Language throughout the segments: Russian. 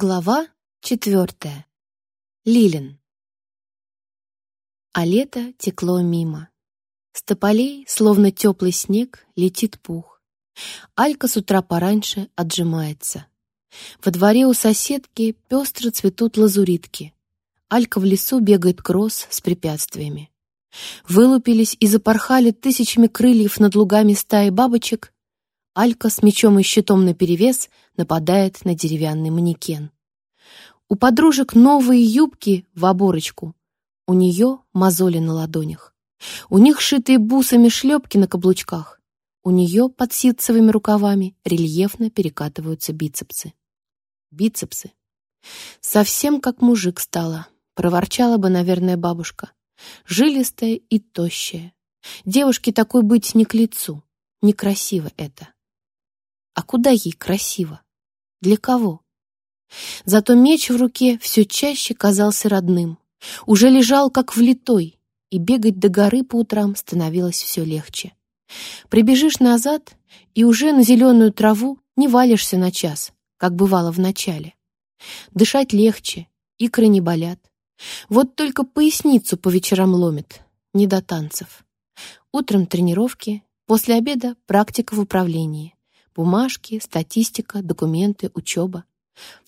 Глава четвертая. Лилин. А лето текло мимо. С тополей, словно теплый снег, летит пух. Алька с утра пораньше отжимается. Во дворе у соседки пестро цветут лазуритки. Алька в лесу бегает кросс с препятствиями. Вылупились и запорхали тысячами крыльев над лугами стаи бабочек, Алька с мечом и щитом наперевес нападает на деревянный манекен. У подружек новые юбки в оборочку. У нее мозоли на ладонях. У них шитые бусами шлепки на каблучках. У нее под ситцевыми рукавами рельефно перекатываются бицепсы. Бицепсы. Совсем как мужик стала, проворчала бы, наверное, бабушка. Жилистая и тощая. Девушке такой быть не к лицу. Некрасиво это. А куда ей красиво? Для кого? Зато меч в руке все чаще казался родным. Уже лежал как влитой, и бегать до горы по утрам становилось все легче. Прибежишь назад, и уже на зеленую траву не валишься на час, как бывало в начале. Дышать легче, икры не болят. Вот только поясницу по вечерам ломит, не до танцев. Утром тренировки, после обеда практика в управлении. Бумажки, статистика, документы, учеба.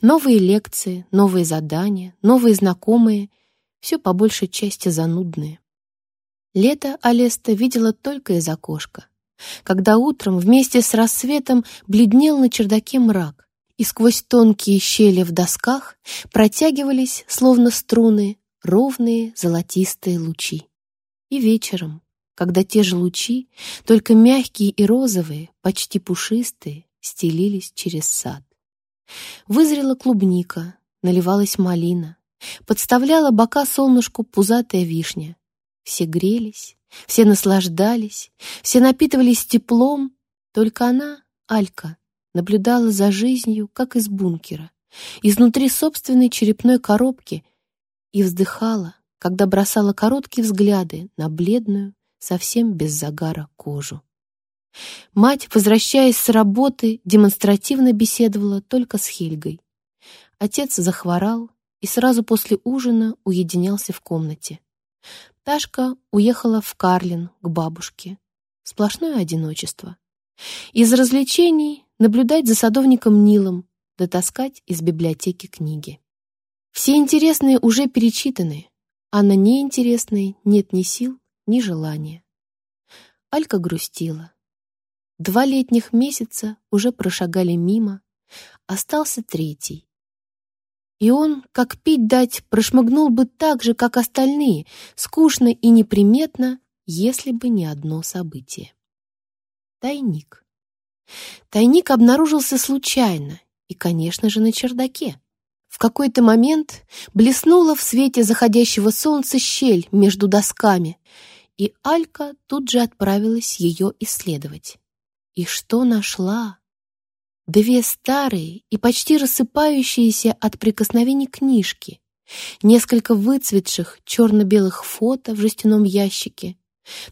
Новые лекции, новые задания, новые знакомые. Все по большей части занудные. Лето Алеста видела только из окошка. Когда утром вместе с рассветом бледнел на чердаке мрак, и сквозь тонкие щели в досках протягивались, словно струны, ровные золотистые лучи. И вечером, когда те же лучи, только мягкие и розовые, почти пушистые, стелились через сад. Вызрела клубника, наливалась малина, подставляла бока солнышку пузатая вишня. Все грелись, все наслаждались, все напитывались теплом, только она, Алька, наблюдала за жизнью, как из бункера, изнутри собственной черепной коробки, и вздыхала, когда бросала короткие взгляды на бледную, совсем без загара кожу. Мать, возвращаясь с работы, демонстративно беседовала только с Хельгой. Отец захворал и сразу после ужина уединялся в комнате. Ташка уехала в Карлин к бабушке. Сплошное одиночество. Из развлечений наблюдать за садовником Нилом, дотаскать из библиотеки книги. Все интересные уже перечитаны, а на неинтересные нет ни сил, ни желания. Алька грустила. Два летних месяца уже прошагали мимо, остался третий. И он, как пить дать, прошмыгнул бы так же, как остальные, скучно и неприметно, если бы не одно событие. Тайник. Тайник обнаружился случайно и, конечно же, на чердаке. В какой-то момент блеснула в свете заходящего солнца щель между досками, и Алька тут же отправилась ее исследовать. И что нашла? Две старые и почти рассыпающиеся от прикосновений книжки, несколько выцветших черно-белых фото в жестяном ящике.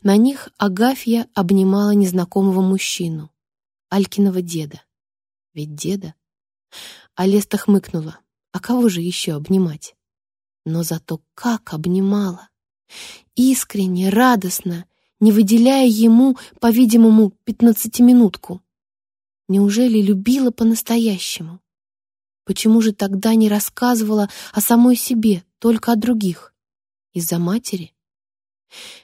На них Агафья обнимала незнакомого мужчину, Алькиного деда. Ведь деда? Алеста хмыкнула. А кого же еще обнимать? Но зато как обнимала! Искренне, радостно, не выделяя ему, по-видимому, пятнадцатиминутку. Неужели любила по-настоящему? Почему же тогда не рассказывала о самой себе, только о других? Из-за матери?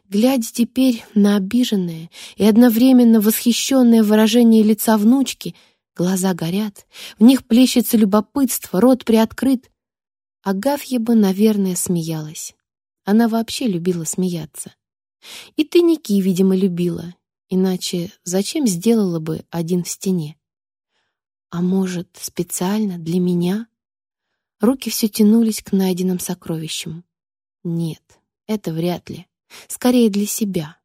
Глядя теперь на обиженное и одновременно восхищенное выражение лица внучки, глаза горят, в них плещется любопытство, рот приоткрыт. Агафья бы, наверное, смеялась. Она вообще любила смеяться. И тайники, видимо, любила, иначе зачем сделала бы один в стене? А может, специально для меня? Руки все тянулись к найденным сокровищам. Нет, это вряд ли. Скорее для себя.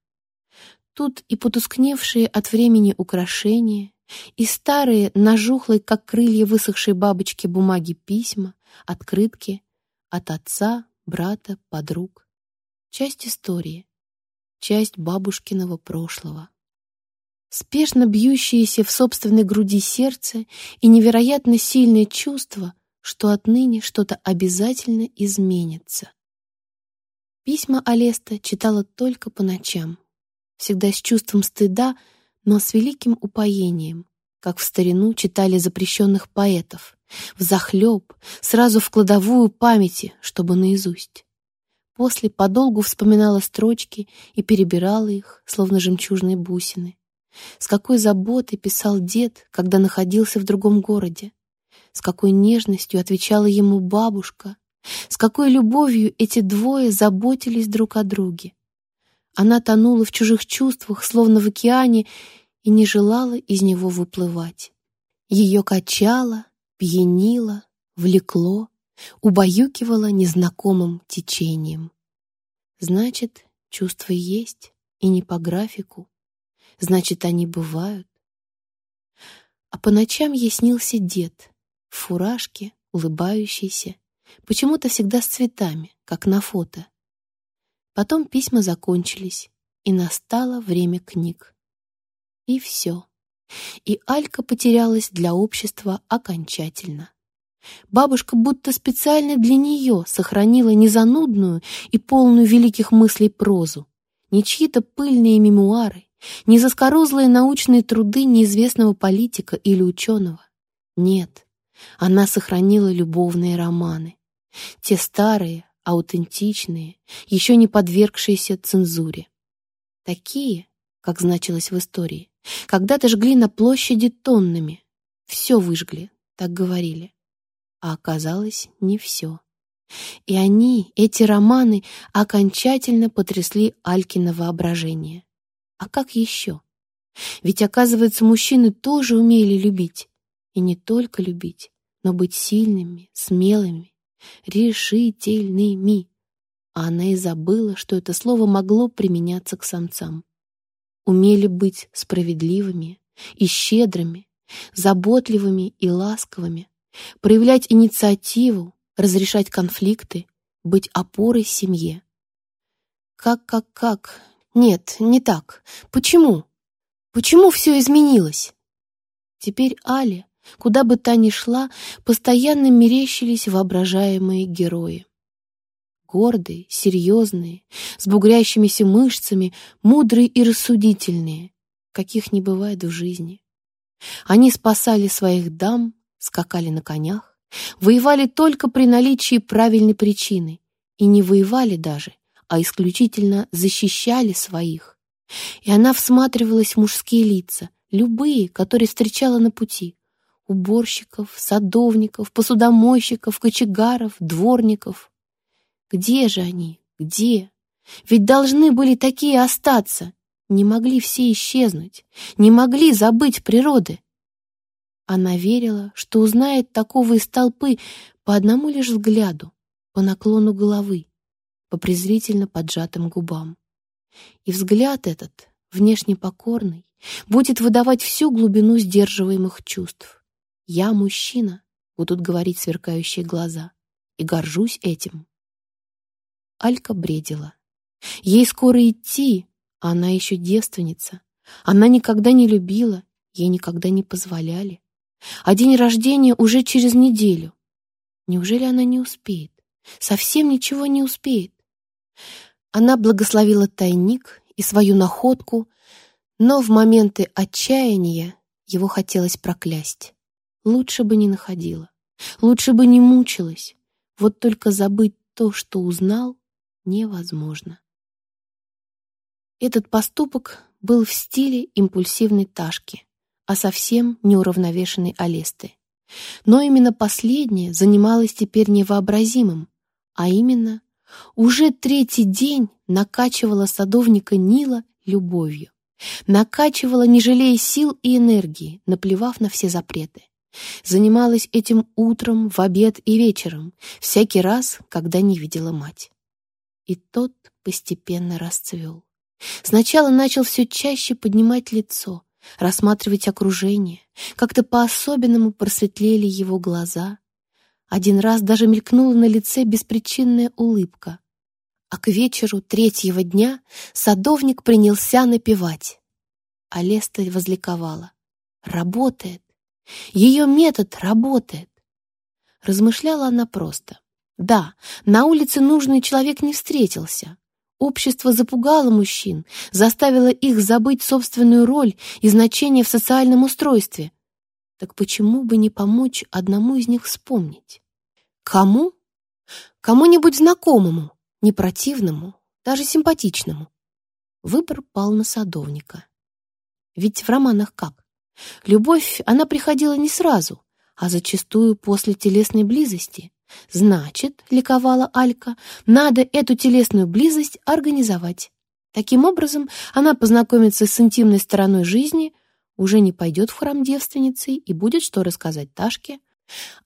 Тут и потускневшие от времени украшения, и старые, нажухлые, как крылья высохшей бабочки бумаги письма, открытки от отца, брата, подруг. Часть истории, часть бабушкиного прошлого. Спешно бьющееся в собственной груди сердце и невероятно сильное чувство, что отныне что-то обязательно изменится. Письма Алеста читала только по ночам, всегда с чувством стыда, но с великим упоением, как в старину читали запрещенных поэтов, взахлеб, сразу в кладовую памяти, чтобы наизусть. После подолгу вспоминала строчки и перебирала их, словно жемчужные бусины. С какой заботой писал дед, когда находился в другом городе. С какой нежностью отвечала ему бабушка. С какой любовью эти двое заботились друг о друге. Она тонула в чужих чувствах, словно в океане, и не желала из него выплывать. Ее качало, пьянило, влекло, убаюкивало незнакомым течением. Значит, чувства есть, и не по графику. Значит, они бывают. А по ночам ей снился дед в фуражке, улыбающийся, почему-то всегда с цветами, как на фото. Потом письма закончились, и настало время книг. И все. И Алька потерялась для общества окончательно. Бабушка будто специально для нее сохранила незанудную и полную великих мыслей прозу, не чьи-то пыльные мемуары, не заскорузлые научные труды неизвестного политика или ученого. Нет, она сохранила любовные романы. Те старые, аутентичные, еще не подвергшиеся цензуре. Такие, как значилось в истории, когда-то жгли на площади тоннами. Все выжгли, так говорили. А оказалось, не все. И они, эти романы, окончательно потрясли Алькино воображение. А как еще? Ведь, оказывается, мужчины тоже умели любить. И не только любить, но быть сильными, смелыми, решительными. А она и забыла, что это слово могло применяться к самцам. Умели быть справедливыми и щедрыми, заботливыми и ласковыми, проявлять инициативу, разрешать конфликты, быть опорой семье. Как, как, как? Нет, не так. Почему? Почему все изменилось? Теперь Але, куда бы та ни шла, постоянно мерещились воображаемые герои. Гордые, серьезные, с бугрящимися мышцами, мудрые и рассудительные, каких не бывает в жизни. Они спасали своих дам, скакали на конях, воевали только при наличии правильной причины, и не воевали даже, а исключительно защищали своих. И она всматривалась в мужские лица, любые, которые встречала на пути. Уборщиков, садовников, посудомойщиков, кочегаров, дворников. Где же они? Где? Ведь должны были такие остаться. Не могли все исчезнуть, не могли забыть природы. Она верила, что узнает такого из толпы по одному лишь взгляду, по наклону головы по презрительно поджатым губам. И взгляд этот, внешне покорный, будет выдавать всю глубину сдерживаемых чувств. «Я мужчина», — будут говорить сверкающие глаза, и горжусь этим. Алька бредила. Ей скоро идти, а она еще девственница. Она никогда не любила, ей никогда не позволяли. А день рождения уже через неделю. Неужели она не успеет? Совсем ничего не успеет. Она благословила тайник и свою находку, но в моменты отчаяния его хотелось проклясть. Лучше бы не находила, лучше бы не мучилась. Вот только забыть то, что узнал, невозможно. Этот поступок был в стиле импульсивной Ташки, а совсем неуравновешенной Алесты. Но именно последняя занималась теперь невообразимым, а именно уже третий день накачивала садовника Нила любовью. Накачивала, не жалея сил и энергии, наплевав на все запреты. Занималась этим утром, в обед и вечером, всякий раз, когда не видела мать. И тот постепенно расцвел. Сначала начал все чаще поднимать лицо, рассматривать окружение. Как-то по-особенному просветлели его глаза, один раз даже мелькнула на лице беспричинная улыбка. А к вечеру третьего дня садовник принялся напевать. А Леста возликовала. Работает. Ее метод работает. Размышляла она просто. Да, на улице нужный человек не встретился. Общество запугало мужчин, заставило их забыть собственную роль и значение в социальном устройстве. Так почему бы не помочь одному из них вспомнить? Кому? Кому-нибудь знакомому, не противному, даже симпатичному. Выбор пал на садовника. Ведь в романах как? Любовь, она приходила не сразу, а зачастую после телесной близости. Значит, ликовала Алька, надо эту телесную близость организовать. Таким образом, она познакомится с интимной стороной жизни, уже не пойдет в храм девственницы и будет что рассказать Ташке,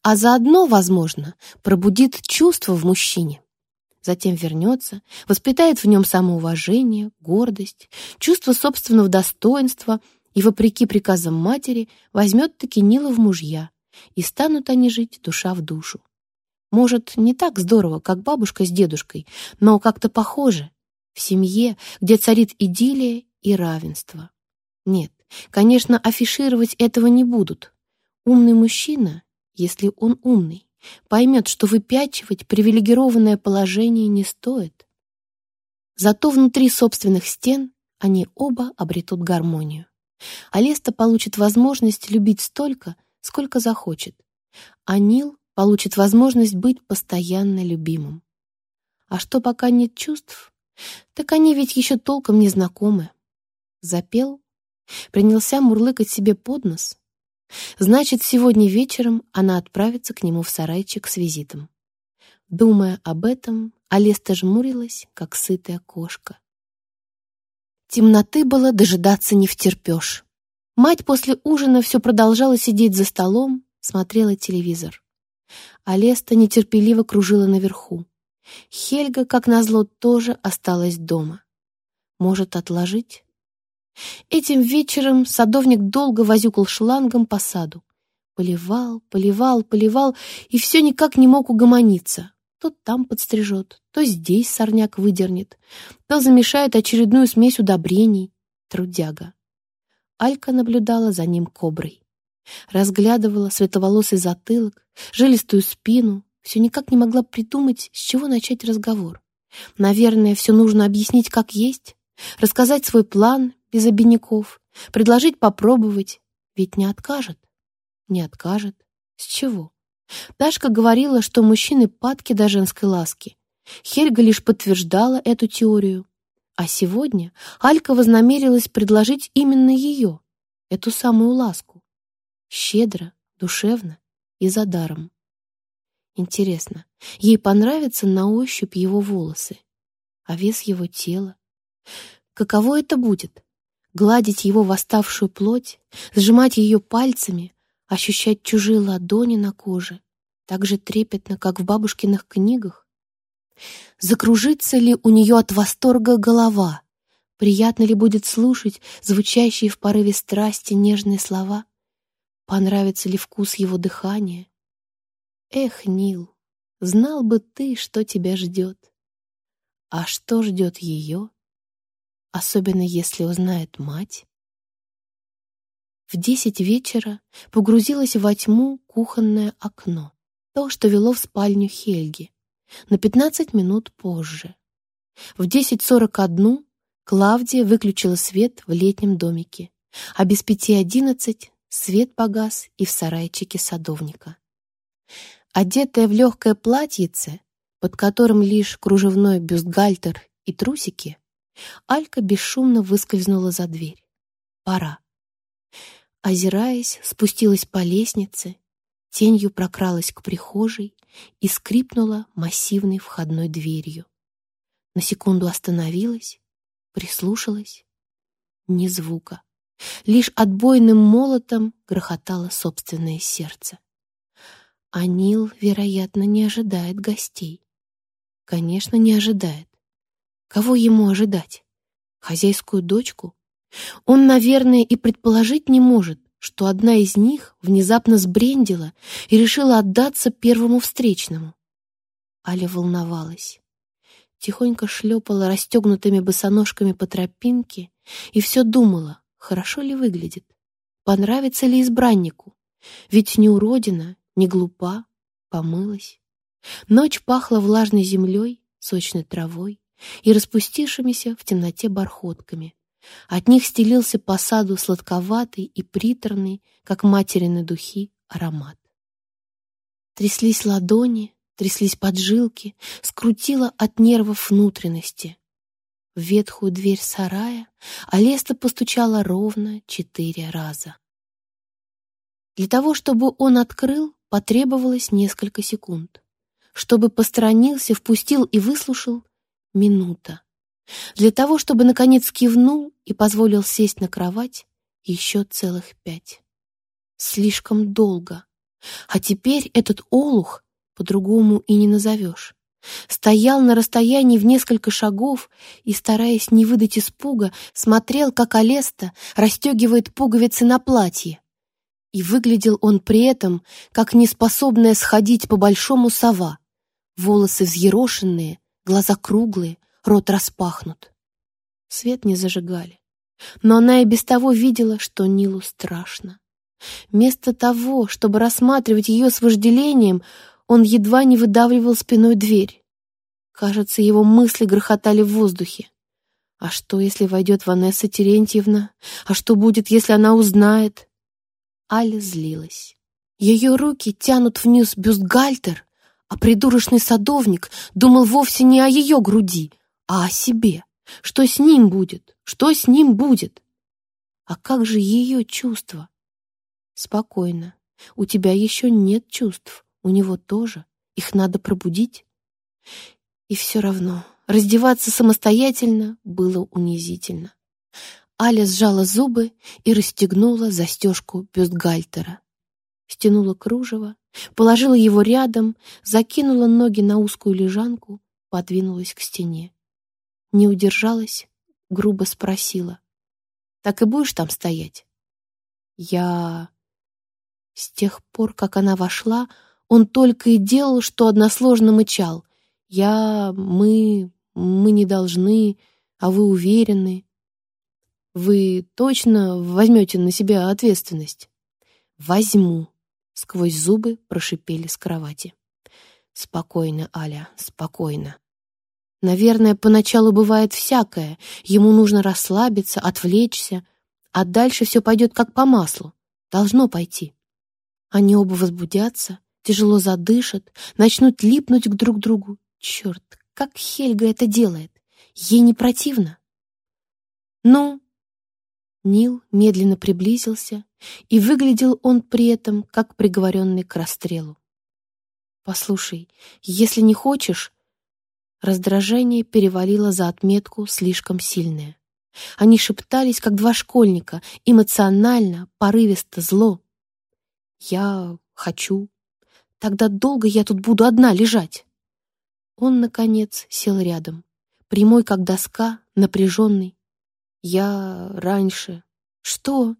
а заодно, возможно, пробудит чувство в мужчине. Затем вернется, воспитает в нем самоуважение, гордость, чувство собственного достоинства и, вопреки приказам матери, возьмет таки Нила в мужья, и станут они жить душа в душу. Может, не так здорово, как бабушка с дедушкой, но как-то похоже. В семье, где царит идиллия и равенство. Нет, конечно, афишировать этого не будут. Умный мужчина, если он умный, поймет, что выпячивать привилегированное положение не стоит. Зато внутри собственных стен они оба обретут гармонию. Алеста получит возможность любить столько, сколько захочет, а Нил получит возможность быть постоянно любимым. А что пока нет чувств, так они ведь еще толком не знакомы. Запел, принялся мурлыкать себе под нос. Значит, сегодня вечером она отправится к нему в сарайчик с визитом. Думая об этом, Алеста жмурилась, как сытая кошка. Темноты было дожидаться не втерпешь. Мать после ужина все продолжала сидеть за столом, смотрела телевизор. Алеста нетерпеливо кружила наверху. Хельга, как назло, тоже осталась дома. Может, отложить? Этим вечером садовник долго возюкал шлангом по саду. Поливал, поливал, поливал, и все никак не мог угомониться. То там подстрижет, то здесь сорняк выдернет, то замешает очередную смесь удобрений. Трудяга. Алька наблюдала за ним коброй. Разглядывала светловолосый затылок, жилистую спину, все никак не могла придумать, с чего начать разговор. Наверное, все нужно объяснить как есть, рассказать свой план без обиняков, предложить попробовать, ведь не откажет. Не откажет. С чего? Ташка говорила, что мужчины падки до женской ласки. Хельга лишь подтверждала эту теорию. А сегодня Алька вознамерилась предложить именно ее, эту самую ласку щедро, душевно и за даром. Интересно, ей понравится на ощупь его волосы, а вес его тела? Каково это будет? Гладить его восставшую плоть, сжимать ее пальцами, ощущать чужие ладони на коже, так же трепетно, как в бабушкиных книгах? Закружится ли у нее от восторга голова? Приятно ли будет слушать звучащие в порыве страсти нежные слова? Понравится ли вкус его дыхания? Эх, Нил, знал бы ты, что тебя ждет. А что ждет ее? Особенно если узнает мать. В десять вечера погрузилось во тьму кухонное окно, то, что вело в спальню Хельги, на пятнадцать минут позже. В десять сорок одну Клавдия выключила свет в летнем домике, а без пяти одиннадцать Свет погас и в сарайчике садовника. Одетая в легкое платьице, под которым лишь кружевной бюстгальтер и трусики, Алька бесшумно выскользнула за дверь. Пора. Озираясь, спустилась по лестнице, тенью прокралась к прихожей и скрипнула массивной входной дверью. На секунду остановилась, прислушалась. Ни звука. Лишь отбойным молотом грохотало собственное сердце. А Нил, вероятно, не ожидает гостей. Конечно, не ожидает. Кого ему ожидать? Хозяйскую дочку? Он, наверное, и предположить не может, что одна из них внезапно сбрендила и решила отдаться первому встречному. Аля волновалась. Тихонько шлепала расстегнутыми босоножками по тропинке и все думала, хорошо ли выглядит, понравится ли избраннику, ведь не уродина, не глупа, помылась. Ночь пахла влажной землей, сочной травой и распустившимися в темноте бархотками. От них стелился по саду сладковатый и приторный, как материны духи, аромат. Тряслись ладони, тряслись поджилки, скрутило от нервов внутренности. В ветхую дверь сарая Алеста постучала ровно четыре раза. Для того, чтобы он открыл, потребовалось несколько секунд. Чтобы посторонился, впустил и выслушал — минута. Для того, чтобы, наконец, кивнул и позволил сесть на кровать, еще целых пять. Слишком долго. А теперь этот олух по-другому и не назовешь. Стоял на расстоянии в несколько шагов и, стараясь не выдать испуга, смотрел, как Алеста расстегивает пуговицы на платье. И выглядел он при этом, как неспособная сходить по большому сова. Волосы взъерошенные, глаза круглые, рот распахнут. Свет не зажигали. Но она и без того видела, что Нилу страшно. Вместо того, чтобы рассматривать ее с вожделением, он едва не выдавливал спиной дверь. Кажется, его мысли грохотали в воздухе. А что, если войдет Ванесса Терентьевна? А что будет, если она узнает? Аля злилась. Ее руки тянут вниз бюстгальтер, а придурочный садовник думал вовсе не о ее груди, а о себе. Что с ним будет? Что с ним будет? А как же ее чувства? Спокойно. У тебя еще нет чувств. У него тоже. Их надо пробудить. И все равно раздеваться самостоятельно было унизительно. Аля сжала зубы и расстегнула застежку бюстгальтера. Стянула кружево, положила его рядом, закинула ноги на узкую лежанку, подвинулась к стене. Не удержалась, грубо спросила. «Так и будешь там стоять?» «Я...» С тех пор, как она вошла, он только и делал, что односложно мычал. «Я... мы... мы не должны, а вы уверены?» «Вы точно возьмете на себя ответственность?» «Возьму», — сквозь зубы прошипели с кровати. «Спокойно, Аля, спокойно. Наверное, поначалу бывает всякое. Ему нужно расслабиться, отвлечься, а дальше все пойдет как по маслу. Должно пойти. Они оба возбудятся, тяжело задышат, начнут липнуть к друг другу. Черт, как Хельга это делает! Ей не противно? Ну? Нил медленно приблизился, и выглядел он при этом, как приговоренный к расстрелу. «Послушай, если не хочешь...» Раздражение перевалило за отметку слишком сильное. Они шептались, как два школьника, эмоционально, порывисто, зло. Я хочу. Тогда долго я тут буду одна лежать. Он, наконец, сел рядом, прямой, как доска, напряженный. Я раньше... Что?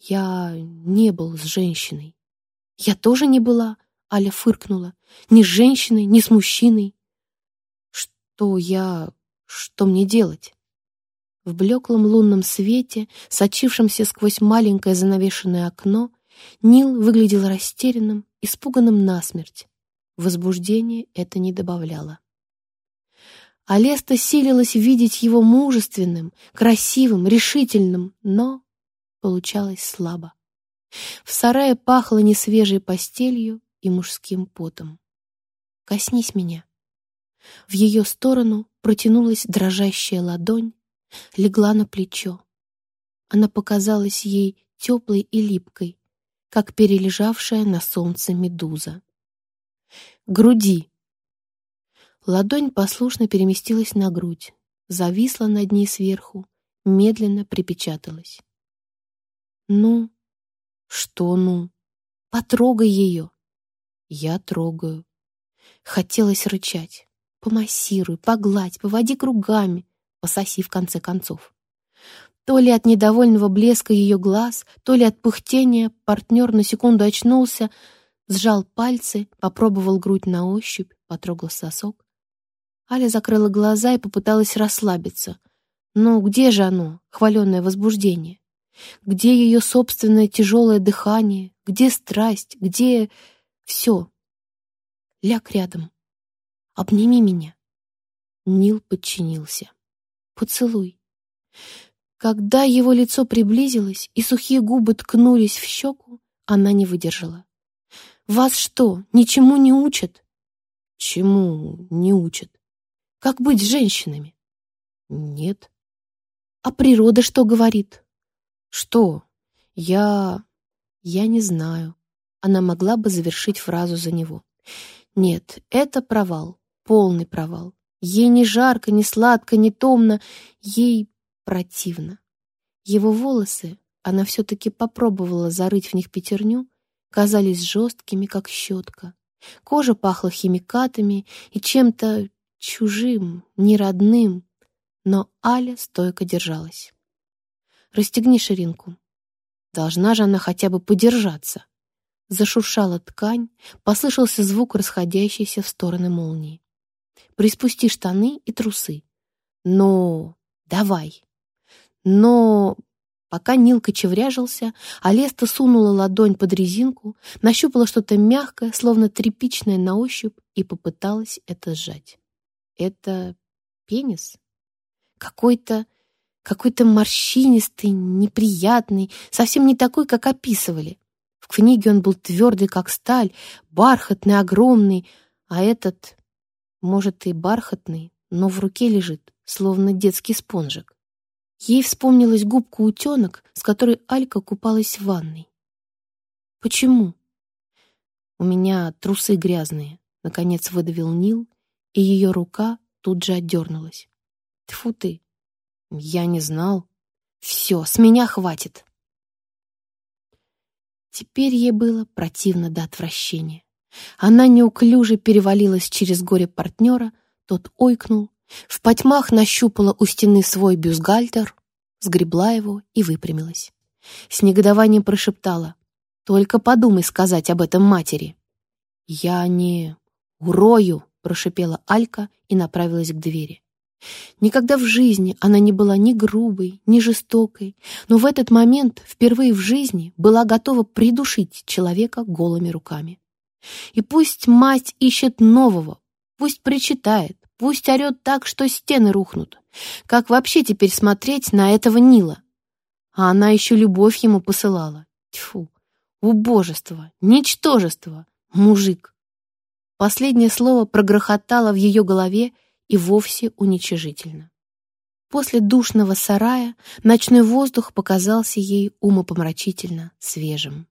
Я не был с женщиной. Я тоже не была, Аля фыркнула. Ни с женщиной, ни с мужчиной. Что я... Что мне делать? В блеклом лунном свете, сочившемся сквозь маленькое занавешенное окно, Нил выглядел растерянным, испуганным насмерть. Возбуждение это не добавляло. Алеста силилась видеть его мужественным, красивым, решительным, но получалось слабо. В сарае пахло несвежей постелью и мужским потом. «Коснись меня». В ее сторону протянулась дрожащая ладонь, легла на плечо. Она показалась ей теплой и липкой, как перележавшая на солнце медуза. Груди. Ладонь послушно переместилась на грудь, зависла над ней сверху, медленно припечаталась. «Ну? Что ну? Потрогай ее!» Я трогаю. Хотелось рычать. Помассируй, погладь, поводи кругами, пососи в конце концов. То ли от недовольного блеска ее глаз, то ли от пыхтения партнер на секунду очнулся, сжал пальцы, попробовал грудь на ощупь, потрогал сосок. Аля закрыла глаза и попыталась расслабиться. Но где же оно, хваленное возбуждение? Где ее собственное тяжелое дыхание? Где страсть? Где все? ляг рядом. Обними меня. Нил подчинился. Поцелуй. Когда его лицо приблизилось и сухие губы ткнулись в щеку, она не выдержала. «Вас что, ничему не учат?» «Чему не учат?» «Как быть с женщинами?» «Нет». «А природа что говорит?» «Что? Я... я не знаю». Она могла бы завершить фразу за него. «Нет, это провал, полный провал. Ей не жарко, не сладко, не томно, ей противно. Его волосы, она все-таки попробовала зарыть в них пятерню, казались жесткими, как щетка. Кожа пахла химикатами и чем-то чужим, неродным, но Аля стойко держалась. «Расстегни ширинку. Должна же она хотя бы подержаться». Зашуршала ткань, послышался звук расходящейся в стороны молнии. «Приспусти штаны и трусы. Но давай!» Но пока Нил кочевряжился, Алеста сунула ладонь под резинку, нащупала что-то мягкое, словно тряпичное на ощупь, и попыталась это сжать. Это пенис? Какой-то какой-то морщинистый, неприятный, совсем не такой, как описывали. В книге он был твердый, как сталь, бархатный, огромный, а этот, может, и бархатный, но в руке лежит, словно детский спонжик. Ей вспомнилась губка утенок, с которой Алька купалась в ванной. «Почему?» «У меня трусы грязные», — наконец выдавил Нил, и ее рука тут же отдернулась. «Тьфу ты! Я не знал. Все, с меня хватит!» Теперь ей было противно до отвращения. Она неуклюже перевалилась через горе партнера, тот ойкнул, в потьмах нащупала у стены свой бюстгальтер, сгребла его и выпрямилась. С негодованием прошептала. «Только подумай сказать об этом матери». «Я не... урою», — прошипела Алька и направилась к двери. Никогда в жизни она не была ни грубой, ни жестокой, но в этот момент впервые в жизни была готова придушить человека голыми руками. И пусть мать ищет нового, пусть причитает, Пусть орет так, что стены рухнут. Как вообще теперь смотреть на этого Нила? А она еще любовь ему посылала. Тьфу, убожество, ничтожество, мужик. Последнее слово прогрохотало в ее голове и вовсе уничижительно. После душного сарая ночной воздух показался ей умопомрачительно свежим.